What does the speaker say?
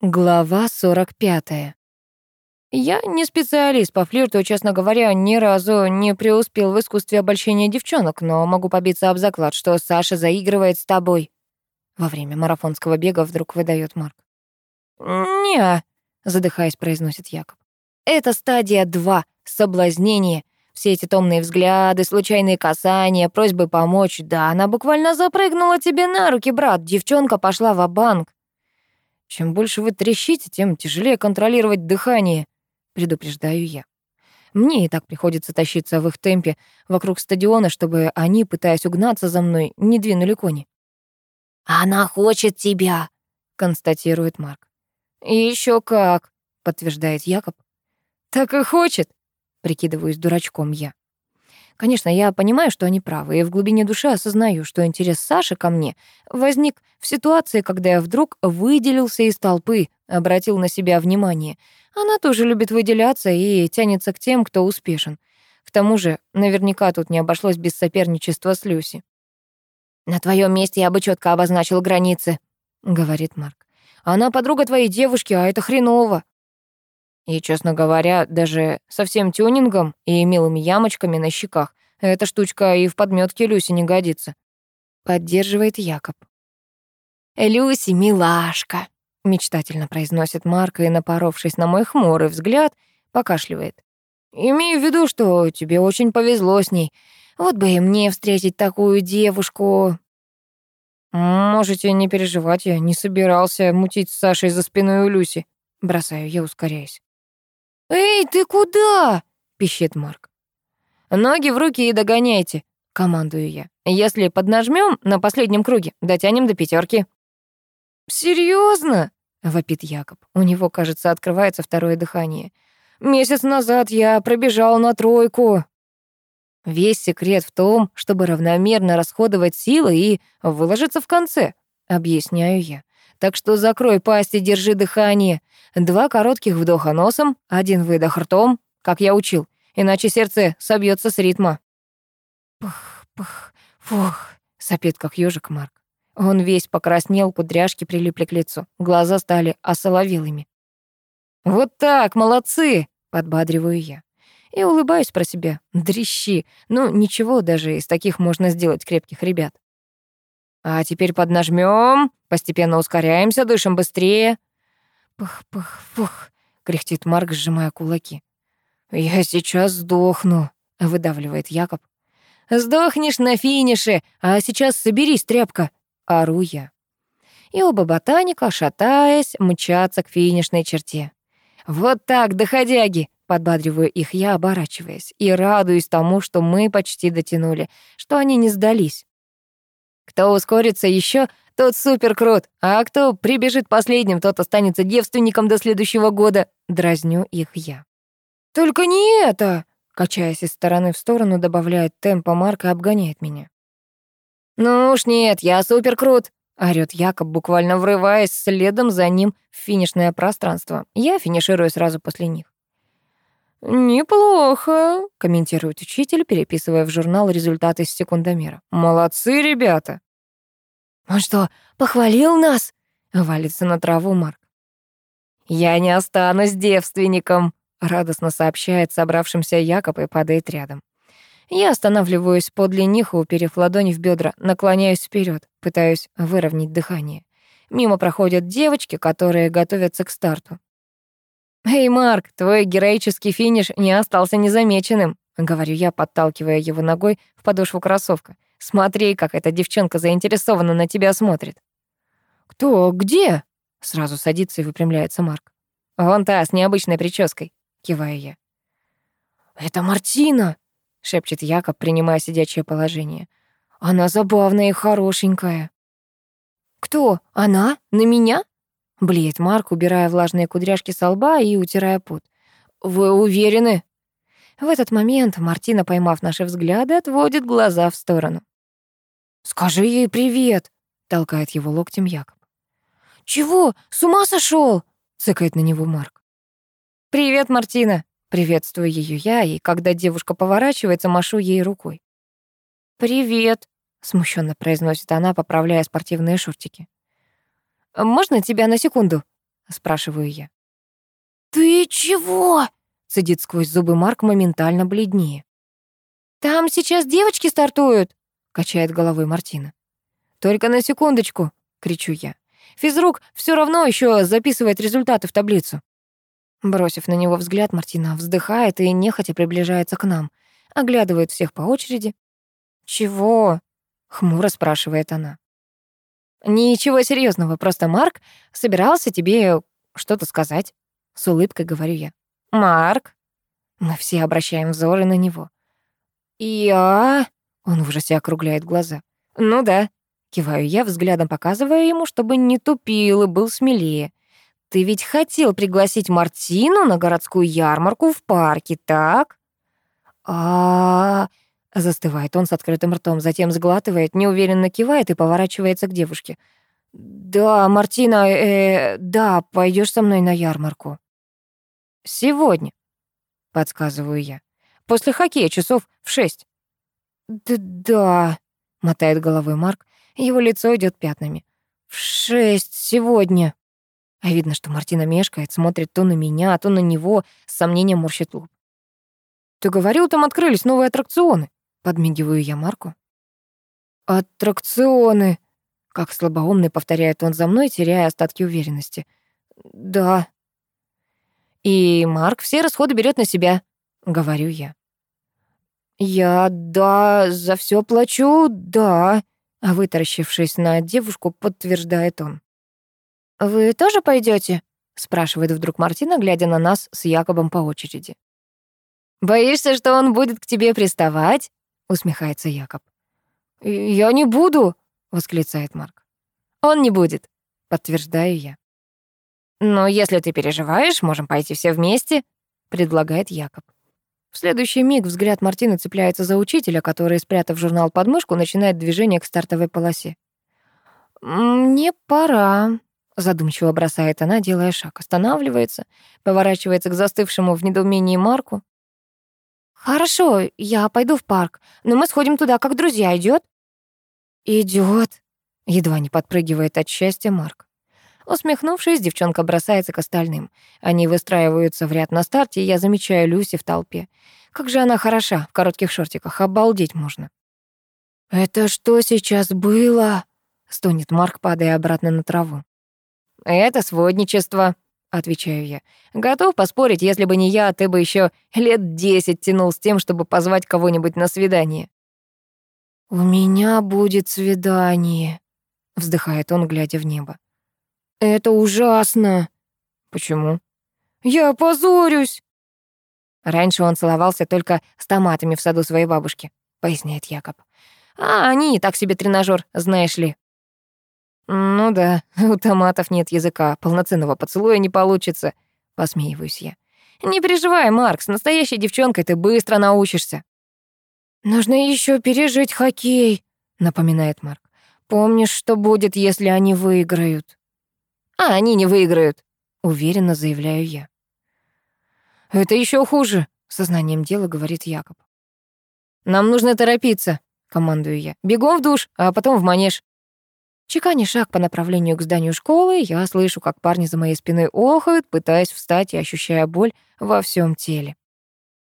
Глава 45. Я не специалист по флирту, честно говоря, ни разу не преуспел в искусстве обольщения девчонок, но могу побиться об заклад, что Саша заигрывает с тобой. Во время марафонского бега вдруг выдает Марк. не задыхаясь, произносит Якоб. Это стадия 2, соблазнение. Все эти томные взгляды, случайные касания, просьбы помочь. Да, она буквально запрыгнула тебе на руки, брат. Девчонка пошла в банк чем больше вы трещите, тем тяжелее контролировать дыхание, предупреждаю я. Мне и так приходится тащиться в их темпе вокруг стадиона, чтобы они, пытаясь угнаться за мной, не двинули кони. «Она хочет тебя», — констатирует Марк. «И еще как», — подтверждает Якоб. «Так и хочет», — прикидываюсь дурачком я. Конечно, я понимаю, что они правы, и в глубине души осознаю, что интерес Саши ко мне возник в ситуации, когда я вдруг выделился из толпы, обратил на себя внимание. Она тоже любит выделяться и тянется к тем, кто успешен. К тому же, наверняка тут не обошлось без соперничества с Люси. «На твоем месте я бы четко обозначил границы», — говорит Марк. «Она подруга твоей девушки, а это хреново». И, честно говоря, даже со всем тюнингом и милыми ямочками на щеках эта штучка и в подметке Люси не годится. Поддерживает Якоб. «Люси, милашка», — мечтательно произносит Марк и, напоровшись на мой хмурый взгляд, покашливает. «Имею в виду, что тебе очень повезло с ней. Вот бы и мне встретить такую девушку». «Можете не переживать, я не собирался мутить с Сашей за спиной у Люси», — бросаю я, ускоряясь. «Эй, ты куда?» — пищит Марк. «Ноги в руки и догоняйте», — командую я. «Если поднажмем на последнем круге, дотянем до пятерки. «Серьезно?» — вопит Якоб. У него, кажется, открывается второе дыхание. «Месяц назад я пробежал на тройку». Весь секрет в том, чтобы равномерно расходовать силы и выложиться в конце, объясняю я. Так что закрой пасть и держи дыхание. Два коротких вдоха носом, один выдох ртом, как я учил, иначе сердце собьется с ритма. Пух, пух, фух, сопит, как ежик Марк. Он весь покраснел, кудряшки прилипли к лицу, глаза стали осоловелыми. «Вот так, молодцы!» — подбадриваю я. И улыбаюсь про себя. Дрищи. Ну, ничего, даже из таких можно сделать крепких ребят. А теперь поднажмем, постепенно ускоряемся, дышим быстрее. Пых-пых-пух, кряхтит Марк, сжимая кулаки. Я сейчас сдохну, выдавливает Якоб. Сдохнешь на финише, а сейчас соберись, тряпка, ору я. И оба ботаника, шатаясь, мчатся к финишной черте. Вот так, доходяги, подбадриваю их я, оборачиваясь, и радуюсь тому, что мы почти дотянули, что они не сдались. Кто ускорится еще, тот супер крут, а кто прибежит последним, тот останется девственником до следующего года. Дразню их я. Только не это, качаясь из стороны в сторону, добавляет темпа Марка и обгоняет меня. Ну уж нет, я супер крут, орёт Якоб, буквально врываясь следом за ним в финишное пространство. Я финиширую сразу после них. «Неплохо», — комментирует учитель, переписывая в журнал результаты с секундомера. «Молодцы, ребята!» «Он что, похвалил нас?» — валится на траву Марк. «Я не останусь девственником», — радостно сообщает собравшимся Якоб и падает рядом. Я останавливаюсь подле них, уперев ладони в бедра, наклоняюсь вперед, пытаюсь выровнять дыхание. Мимо проходят девочки, которые готовятся к старту. «Эй, Марк, твой героический финиш не остался незамеченным», — говорю я, подталкивая его ногой в подошву кроссовка. «Смотри, как эта девчонка заинтересованно на тебя смотрит». «Кто? Где?» — сразу садится и выпрямляется Марк. «Вон та, с необычной прической», — киваю я. «Это Мартина!» — шепчет Якоб, принимая сидячее положение. «Она забавная и хорошенькая». «Кто? Она? На меня?» Блеет Марк, убирая влажные кудряшки со лба и утирая пот. «Вы уверены?» В этот момент Мартина, поймав наши взгляды, отводит глаза в сторону. «Скажи ей привет!» — толкает его локтем Якоб. «Чего? С ума сошел? цыкает на него Марк. «Привет, Мартина!» — приветствую ее я, и когда девушка поворачивается, машу ей рукой. «Привет!» — смущенно произносит она, поправляя спортивные шортики. «Можно тебя на секунду?» — спрашиваю я. «Ты чего?» — цедит сквозь зубы Марк, моментально бледнее. «Там сейчас девочки стартуют», — качает головой Мартина. «Только на секундочку», — кричу я. «Физрук все равно еще записывает результаты в таблицу». Бросив на него взгляд, Мартина вздыхает и нехотя приближается к нам, оглядывает всех по очереди. «Чего?» — хмуро спрашивает она. «Ничего серьезного, просто Марк собирался тебе что-то сказать», — с улыбкой говорю я. «Марк?» Мы все обращаем взоры на него. «Я?» — он в ужасе округляет глаза. «Ну да», — киваю я, взглядом показывая ему, чтобы не тупил и был смелее. «Ты ведь хотел пригласить Мартину на городскую ярмарку в парке, так?» а Застывает он с открытым ртом, затем сглатывает, неуверенно кивает и поворачивается к девушке. «Да, Мартина, э, да, пойдешь со мной на ярмарку». «Сегодня», — подсказываю я. «После хоккея часов в шесть». «Да-да», — мотает головой Марк, его лицо идет пятнами. «В шесть сегодня». А видно, что Мартина мешкает, смотрит то на меня, то на него, с сомнением морщит лоб. «Ты говорил, там открылись новые аттракционы?» Подмигиваю я Марку. «Аттракционы!» Как слабоумный повторяет он за мной, теряя остатки уверенности. «Да». «И Марк все расходы берет на себя», — говорю я. «Я, да, за все плачу, да», а вытаращившись на девушку, подтверждает он. «Вы тоже пойдете? спрашивает вдруг Мартина, глядя на нас с Якобом по очереди. «Боишься, что он будет к тебе приставать?» — усмехается Якоб. «Я не буду!» — восклицает Марк. «Он не будет», — подтверждаю я. «Но если ты переживаешь, можем пойти все вместе», — предлагает Якоб. В следующий миг взгляд Мартины цепляется за учителя, который, спрятав журнал под мышку, начинает движение к стартовой полосе. «Мне пора», — задумчиво бросает она, делая шаг, останавливается, поворачивается к застывшему в недоумении Марку. «Хорошо, я пойду в парк, но мы сходим туда, как друзья, идет? Идет. едва не подпрыгивает от счастья Марк. Усмехнувшись, девчонка бросается к остальным. Они выстраиваются в ряд на старте, и я замечаю Люси в толпе. Как же она хороша, в коротких шортиках, обалдеть можно. «Это что сейчас было?» — стонет Марк, падая обратно на траву. «Это сводничество», — отвечаю я. «Готов поспорить, если бы не я, ты бы еще лет десять тянул с тем, чтобы позвать кого-нибудь на свидание». «У меня будет свидание», — вздыхает он, глядя в небо. «Это ужасно». «Почему?» «Я опозорюсь». Раньше он целовался только с томатами в саду своей бабушки, поясняет Якоб. А они так себе тренажер, знаешь ли. «Ну да, у томатов нет языка, полноценного поцелуя не получится», — посмеиваюсь я. «Не переживай, Марк, с настоящей девчонкой ты быстро научишься». «Нужно еще пережить хоккей», — напоминает Марк. «Помнишь, что будет, если они выиграют?» «А они не выиграют», — уверенно заявляю я. «Это еще хуже», — сознанием дела говорит Якоб. «Нам нужно торопиться», — командую я. «Бегом в душ, а потом в манеж». Чеканя шаг по направлению к зданию школы, я слышу, как парни за моей спиной охают, пытаясь встать и ощущая боль во всем теле.